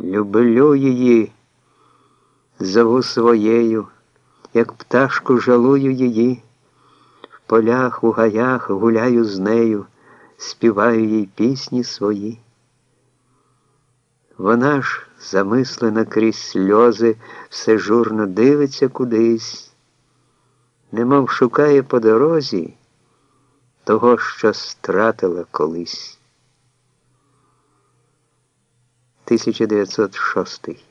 Люблю її, зову своєю, як пташку жалую її, в полях, у гаях гуляю з нею, співаю їй пісні свої. Вона ж, замислена крізь сльози, все журно дивиться кудись, немов шукає по дорозі того, що стратила колись. 1906